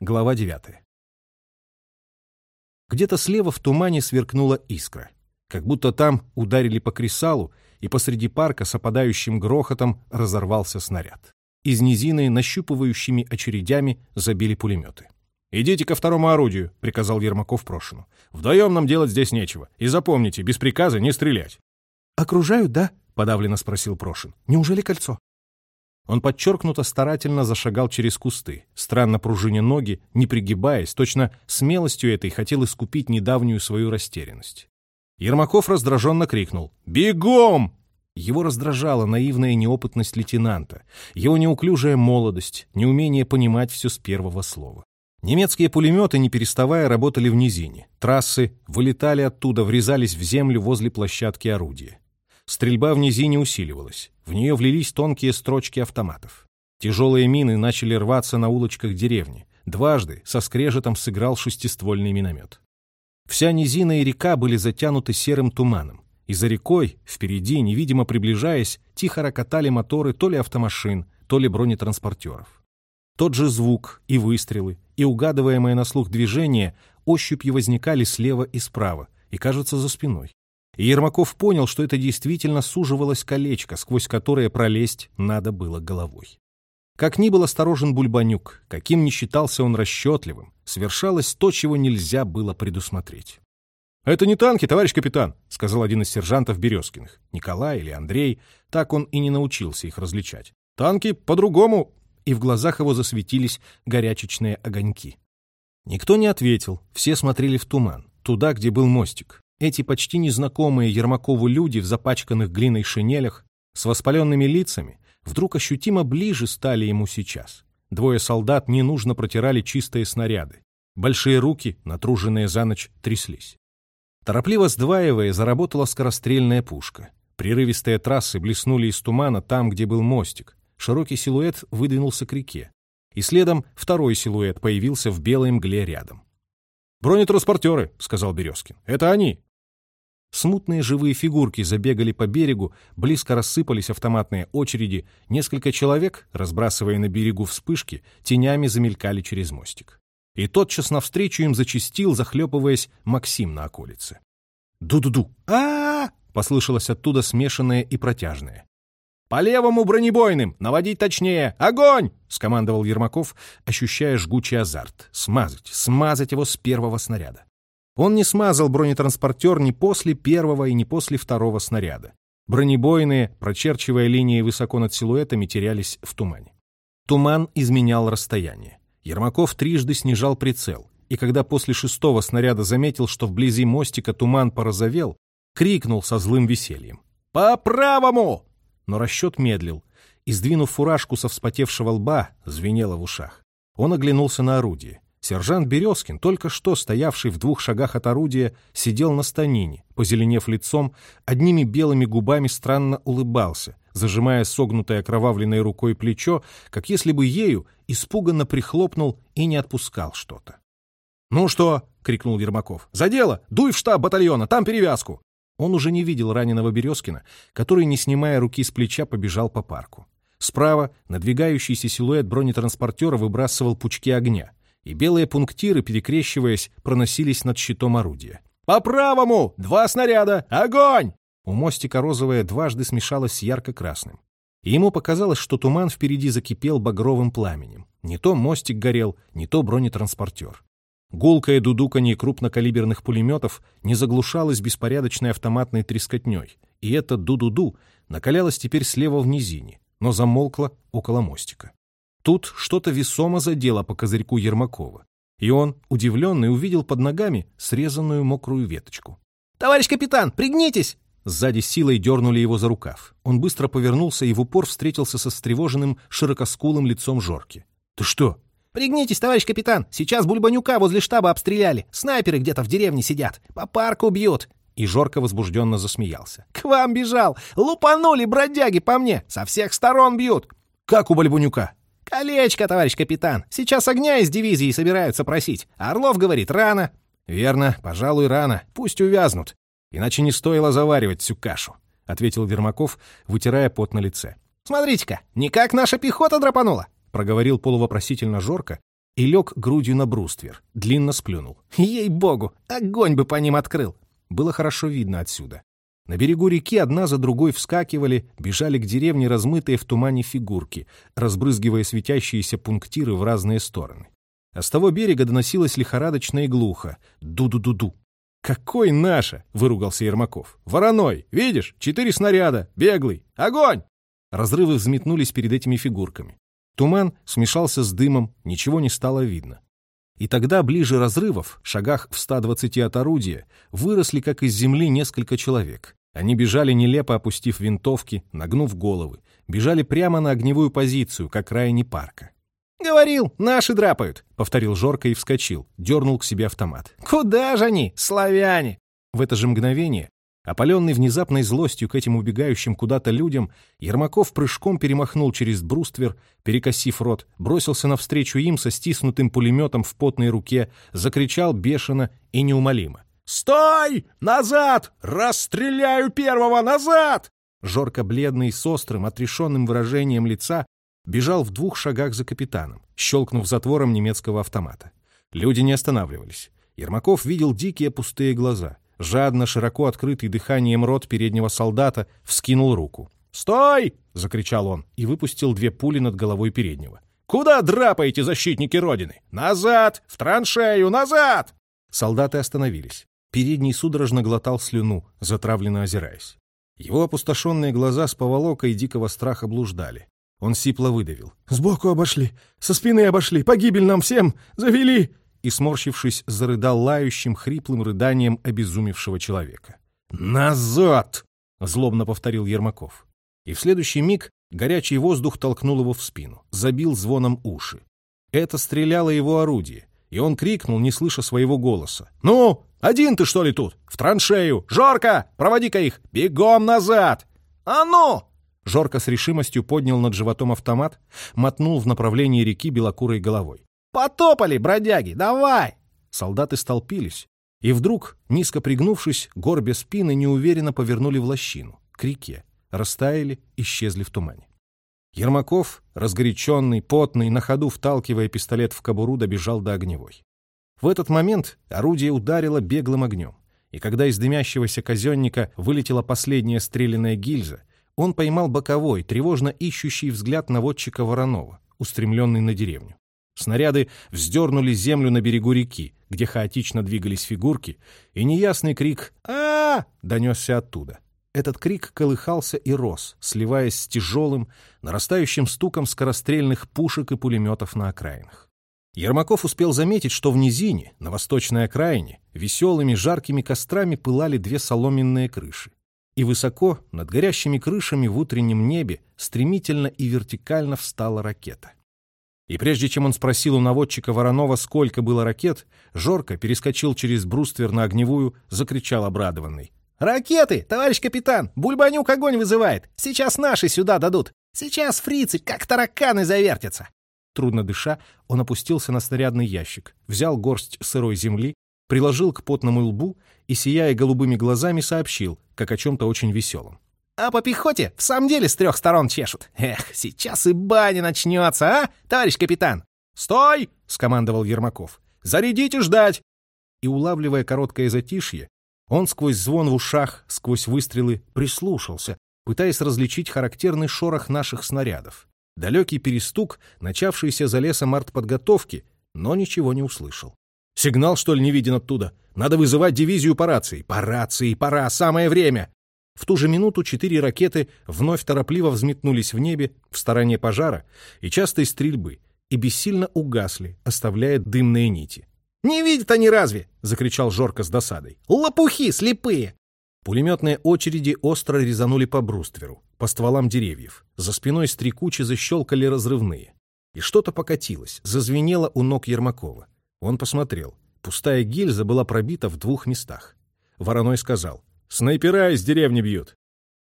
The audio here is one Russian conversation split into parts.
Глава 9. Где-то слева в тумане сверкнула искра. Как будто там ударили по кресалу, и посреди парка с опадающим грохотом разорвался снаряд. Из низины нащупывающими очередями забили пулеметы. «Идите ко второму орудию», — приказал Ермаков Прошину. «Вдвоем нам делать здесь нечего. И запомните, без приказа не стрелять». «Окружают, да?» — подавленно спросил Прошин. «Неужели кольцо?» Он подчеркнуто старательно зашагал через кусты, странно пружиня ноги, не пригибаясь, точно смелостью этой хотел искупить недавнюю свою растерянность. Ермаков раздраженно крикнул «Бегом!». Его раздражала наивная неопытность лейтенанта, его неуклюжая молодость, неумение понимать все с первого слова. Немецкие пулеметы, не переставая, работали в низине. Трассы вылетали оттуда, врезались в землю возле площадки орудия. Стрельба в низине усиливалась. В нее влились тонкие строчки автоматов. Тяжелые мины начали рваться на улочках деревни. Дважды со скрежетом сыграл шестиствольный миномет. Вся низина и река были затянуты серым туманом. И за рекой, впереди, невидимо приближаясь, тихо рокотали моторы то ли автомашин, то ли бронетранспортеров. Тот же звук и выстрелы, и угадываемое на слух движение ощупью возникали слева и справа, и, кажется, за спиной. И Ермаков понял, что это действительно суживалось колечко, сквозь которое пролезть надо было головой. Как ни был осторожен Бульбанюк, каким ни считался он расчетливым, свершалось то, чего нельзя было предусмотреть. «Это не танки, товарищ капитан», — сказал один из сержантов Березкиных. Николай или Андрей, так он и не научился их различать. «Танки по-другому...» И в глазах его засветились горячечные огоньки. Никто не ответил, все смотрели в туман, туда, где был мостик. Эти почти незнакомые Ермакову люди в запачканных глиной шинелях с воспаленными лицами вдруг ощутимо ближе стали ему сейчас. Двое солдат ненужно протирали чистые снаряды. Большие руки, натруженные за ночь, тряслись. Торопливо сдваивая, заработала скорострельная пушка. Прерывистые трассы блеснули из тумана там, где был мостик. Широкий силуэт выдвинулся к реке. И следом второй силуэт появился в белой мгле рядом. «Бронетранспортеры», — сказал Березкин. «Это они!» Смутные живые фигурки забегали по берегу, близко рассыпались автоматные очереди, несколько человек, разбрасывая на берегу вспышки, тенями замелькали через мостик. И тотчас навстречу им зачистил, захлепываясь, Максим на околице. «Ду-ду-ду! а, послышалось оттуда смешанное и протяжное. «По левому бронебойным! Наводить точнее! Огонь!» — скомандовал Ермаков, ощущая жгучий азарт. «Смазать! Смазать его с первого снаряда!» Он не смазал бронетранспортер ни после первого и ни после второго снаряда. Бронебойные, прочерчивая линии высоко над силуэтами, терялись в тумане. Туман изменял расстояние. Ермаков трижды снижал прицел, и когда после шестого снаряда заметил, что вблизи мостика туман порозовел, крикнул со злым весельем. «По правому!» Но расчет медлил, и, сдвинув фуражку со вспотевшего лба, звенело в ушах. Он оглянулся на орудие. Сержант Березкин, только что стоявший в двух шагах от орудия, сидел на станине, позеленев лицом, одними белыми губами странно улыбался, зажимая согнутой окровавленной рукой плечо, как если бы ею испуганно прихлопнул и не отпускал что-то. «Ну что?» — крикнул Ермаков. «За дело! Дуй в штаб батальона, там перевязку!» Он уже не видел раненого Березкина, который, не снимая руки с плеча, побежал по парку. Справа надвигающийся силуэт бронетранспортера выбрасывал пучки огня и белые пунктиры, перекрещиваясь, проносились над щитом орудия. «По правому! Два снаряда! Огонь!» У мостика розовое дважды смешалось с ярко-красным. И ему показалось, что туман впереди закипел багровым пламенем. Не то мостик горел, не то бронетранспортер. Гулкое дудуканье крупнокалиберных пулеметов не заглушалось беспорядочной автоматной трескотней, и это ду-ду-ду накалялось теперь слева в низине, но замолкло около мостика. Тут что-то весомо задело по козырьку Ермакова, и он, удивленный, увидел под ногами срезанную мокрую веточку. «Товарищ капитан, пригнитесь!» Сзади силой дернули его за рукав. Он быстро повернулся и в упор встретился со встревоженным, широкоскулым лицом Жорки. «Ты что?» «Пригнитесь, товарищ капитан! Сейчас Бульбанюка возле штаба обстреляли! Снайперы где-то в деревне сидят! По парку бьют!» И Жорко возбужденно засмеялся. «К вам бежал! Лупанули бродяги по мне! Со всех сторон бьют!» «Как у Бульбанюка?» «Колечко, товарищ капитан! Сейчас огня из дивизии собираются просить. Орлов говорит, рано!» «Верно, пожалуй, рано. Пусть увязнут. Иначе не стоило заваривать всю кашу», — ответил Вермаков, вытирая пот на лице. «Смотрите-ка, никак наша пехота драпанула!» — проговорил полувопросительно Жорка и лег грудью на бруствер, длинно сплюнул. «Ей-богу, огонь бы по ним открыл!» Было хорошо видно отсюда. На берегу реки одна за другой вскакивали, бежали к деревне размытые в тумане фигурки, разбрызгивая светящиеся пунктиры в разные стороны. А с того берега доносилось лихорадочно и глухо. Ду-ду-ду-ду. «Какой наша?» — выругался Ермаков. «Вороной! Видишь? Четыре снаряда! Беглый! Огонь!» Разрывы взметнулись перед этими фигурками. Туман смешался с дымом, ничего не стало видно. И тогда, ближе разрывов, шагах в 120 от орудия, выросли, как из земли, несколько человек. Они бежали, нелепо опустив винтовки, нагнув головы. Бежали прямо на огневую позицию, как окраине парка. «Говорил, наши драпают», — повторил Жорко и вскочил, дернул к себе автомат. «Куда же они, славяне?» В это же мгновение, опаленный внезапной злостью к этим убегающим куда-то людям, Ермаков прыжком перемахнул через бруствер, перекосив рот, бросился навстречу им со стиснутым пулеметом в потной руке, закричал бешено и неумолимо. «Стой! Назад! Расстреляю первого! Назад!» Жорко бледный, с острым, отрешенным выражением лица, бежал в двух шагах за капитаном, щелкнув затвором немецкого автомата. Люди не останавливались. Ермаков видел дикие пустые глаза. Жадно, широко открытый дыханием рот переднего солдата вскинул руку. «Стой!» — закричал он и выпустил две пули над головой переднего. «Куда драпаете, защитники Родины? Назад! В траншею! Назад!» Солдаты остановились. Передний судорожно глотал слюну, затравленно озираясь. Его опустошенные глаза с поволокой дикого страха блуждали. Он сипло выдавил. «Сбоку обошли! Со спины обошли! Погибель нам всем! Завели!» И, сморщившись, зарыдал лающим, хриплым рыданием обезумевшего человека. «Назад!» — злобно повторил Ермаков. И в следующий миг горячий воздух толкнул его в спину, забил звоном уши. Это стреляло его орудие, и он крикнул, не слыша своего голоса. «Ну, один ты что ли тут? В траншею! Жорка, проводи-ка их! Бегом назад! А ну!» Жорка с решимостью поднял над животом автомат, мотнул в направлении реки белокурой головой. «Потопали, бродяги, давай!» Солдаты столпились, и вдруг, низко пригнувшись, горбя спины неуверенно повернули в лощину, к реке, растаяли, исчезли в тумане. Ермаков, разгоряченный, потный, на ходу вталкивая пистолет в кобуру, добежал до огневой. В этот момент орудие ударило беглым огнем, и когда из дымящегося казенника вылетела последняя стрелянная гильза, он поймал боковой, тревожно ищущий взгляд наводчика Воронова, устремленный на деревню. Снаряды вздернули землю на берегу реки, где хаотично двигались фигурки, и неясный крик а, донесся оттуда. Этот крик колыхался и рос, сливаясь с тяжелым, нарастающим стуком скорострельных пушек и пулеметов на окраинах. Ермаков успел заметить, что в низине, на восточной окраине, веселыми жаркими кострами пылали две соломенные крыши. И высоко, над горящими крышами в утреннем небе, стремительно и вертикально встала ракета. И прежде чем он спросил у наводчика Воронова, сколько было ракет, Жорко перескочил через бруствер на огневую, закричал обрадованный. «Ракеты, товарищ капитан! Бульбанюк огонь вызывает! Сейчас наши сюда дадут! Сейчас фрицы, как тараканы, завертятся!» Трудно дыша, он опустился на снарядный ящик, взял горсть сырой земли, приложил к потному лбу и, сияя голубыми глазами, сообщил, как о чем-то очень веселом. А по пехоте в самом деле с трех сторон чешут. Эх, сейчас и баня начнется, а, товарищ капитан? «Стой!» — скомандовал Ермаков. «Зарядите ждать!» И, улавливая короткое затишье, он сквозь звон в ушах, сквозь выстрелы прислушался, пытаясь различить характерный шорох наших снарядов. Далекий перестук, начавшийся за лесом артподготовки, но ничего не услышал. «Сигнал, что ли, не виден оттуда? Надо вызывать дивизию по рации. По рации, пора, самое время!» В ту же минуту четыре ракеты вновь торопливо взметнулись в небе в стороне пожара и частой стрельбы и бессильно угасли, оставляя дымные нити. «Не видят они разве?» — закричал Жорко с досадой. «Лопухи слепые!» Пулеметные очереди остро резанули по брустверу, по стволам деревьев. За спиной стрекуче защелкали разрывные. И что-то покатилось, зазвенело у ног Ермакова. Он посмотрел. Пустая гильза была пробита в двух местах. Вороной сказал. Снайпера из деревни бьют.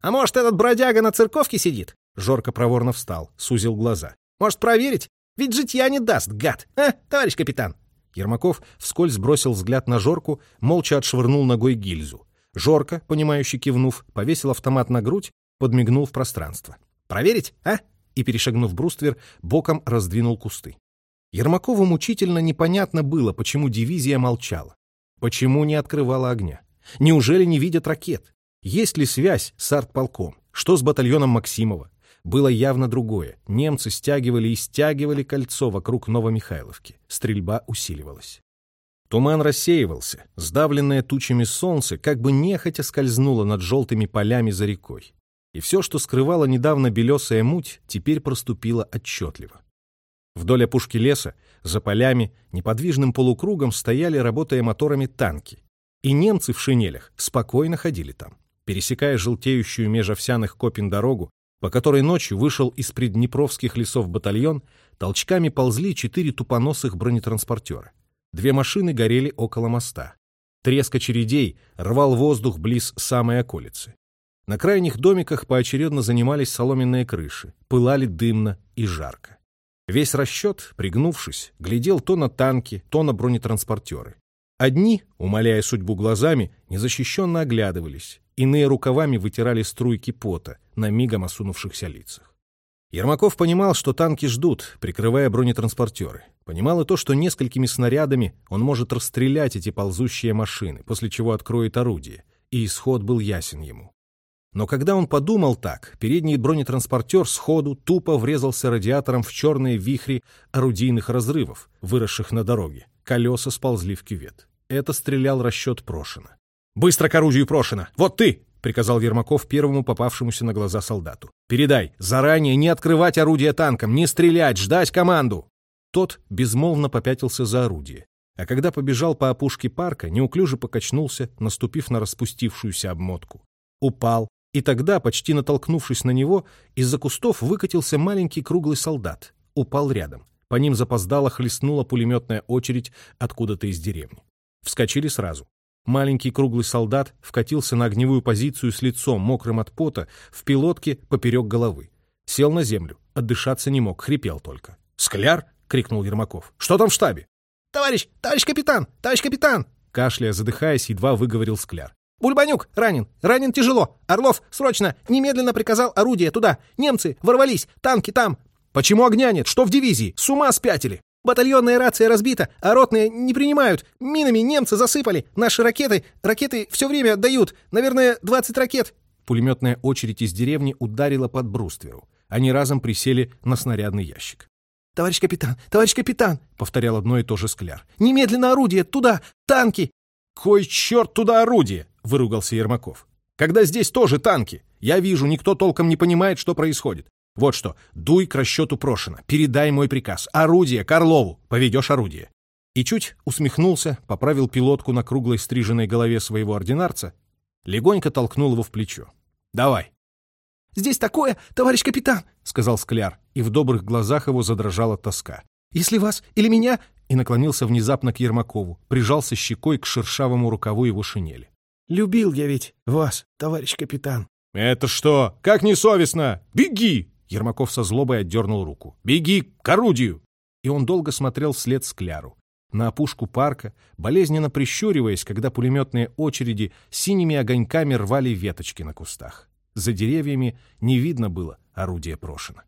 А может, этот бродяга на церковке сидит? Жорко проворно встал, сузил глаза. Может, проверить? Ведь житья не даст, гад. А, товарищ капитан? Ермаков вскользь бросил взгляд на Жорку, молча отшвырнул ногой гильзу. Жорка, понимающе кивнув, повесил автомат на грудь, подмигнул в пространство. «Проверить, а?» И, перешагнув бруствер, боком раздвинул кусты. Ермакову мучительно непонятно было, почему дивизия молчала. Почему не открывала огня? Неужели не видят ракет? Есть ли связь с артполком? Что с батальоном Максимова? Было явно другое. Немцы стягивали и стягивали кольцо вокруг Новомихайловки. Стрельба усиливалась. Туман рассеивался, сдавленное тучами солнце как бы нехотя скользнуло над желтыми полями за рекой. И все, что скрывало недавно белесая муть, теперь проступило отчетливо. Вдоль опушки леса, за полями, неподвижным полукругом стояли, работая моторами, танки. И немцы в шинелях спокойно ходили там, пересекая желтеющую меж овсяных копин дорогу, по которой ночью вышел из приднепровских лесов батальон, толчками ползли четыре тупоносых бронетранспортера. Две машины горели около моста. Треск очередей рвал воздух близ самой околицы. На крайних домиках поочередно занимались соломенные крыши, пылали дымно и жарко. Весь расчет, пригнувшись, глядел то на танки, то на бронетранспортеры. Одни, умоляя судьбу глазами, незащищенно оглядывались, иные рукавами вытирали струйки пота на мигом осунувшихся лицах. Ермаков понимал, что танки ждут, прикрывая бронетранспортеры. Понимал и то, что несколькими снарядами он может расстрелять эти ползущие машины, после чего откроет орудие, и исход был ясен ему. Но когда он подумал так, передний бронетранспортер сходу тупо врезался радиатором в черные вихри орудийных разрывов, выросших на дороге. Колеса сползли в кювет. Это стрелял расчет Прошина. «Быстро к орудию Прошина! Вот ты!» — приказал Ермаков первому попавшемуся на глаза солдату. «Передай, заранее не открывать орудие танком, не стрелять, ждать команду!» Тот безмолвно попятился за орудие, а когда побежал по опушке парка, неуклюже покачнулся, наступив на распустившуюся обмотку. Упал, и тогда, почти натолкнувшись на него, из-за кустов выкатился маленький круглый солдат. Упал рядом. По ним запоздало хлестнула пулеметная очередь откуда-то из деревни. Вскочили сразу. Маленький круглый солдат вкатился на огневую позицию с лицом, мокрым от пота, в пилотке поперек головы. Сел на землю, отдышаться не мог, хрипел только. «Скляр!» — крикнул Ермаков. «Что там в штабе?» «Товарищ! Товарищ капитан! Товарищ капитан!» Кашляя, задыхаясь, едва выговорил Скляр. Бульбанюк ранен! Ранен тяжело! Орлов, срочно! Немедленно приказал орудие туда! Немцы ворвались! Танки там!» «Почему огня нет? Что в дивизии? С ума спятили!» «Батальонная рация разбита, а ротные не принимают! Минами немцы засыпали! Наши ракеты... Ракеты все время дают! Наверное, 20 ракет!» Пулеметная очередь из деревни ударила под брустверу. Они разом присели на снарядный ящик. «Товарищ капитан! Товарищ капитан!» — повторял одно и то же скляр. «Немедленно орудие! Туда! Танки!» «Кой черт туда орудие!» — выругался Ермаков. «Когда здесь тоже танки. Я вижу, никто толком не понимает, что происходит. Вот что, дуй к расчету Прошина, передай мой приказ. Орудие Карлову, поведешь орудие». И чуть усмехнулся, поправил пилотку на круглой стриженной голове своего ординарца, легонько толкнул его в плечо. «Давай». «Здесь такое, товарищ капитан!» — сказал Скляр, и в добрых глазах его задрожала тоска. «Если вас или меня...» И наклонился внезапно к Ермакову, прижался щекой к шершавому рукаву его шинели. Любил я ведь вас, товарищ капитан. Это что? Как несовестно! Беги! Ермаков со злобой отдернул руку. Беги к орудию! И он долго смотрел вслед Скляру. На опушку парка, болезненно прищуриваясь, когда пулеметные очереди синими огоньками рвали веточки на кустах. За деревьями не видно было орудия Прошина.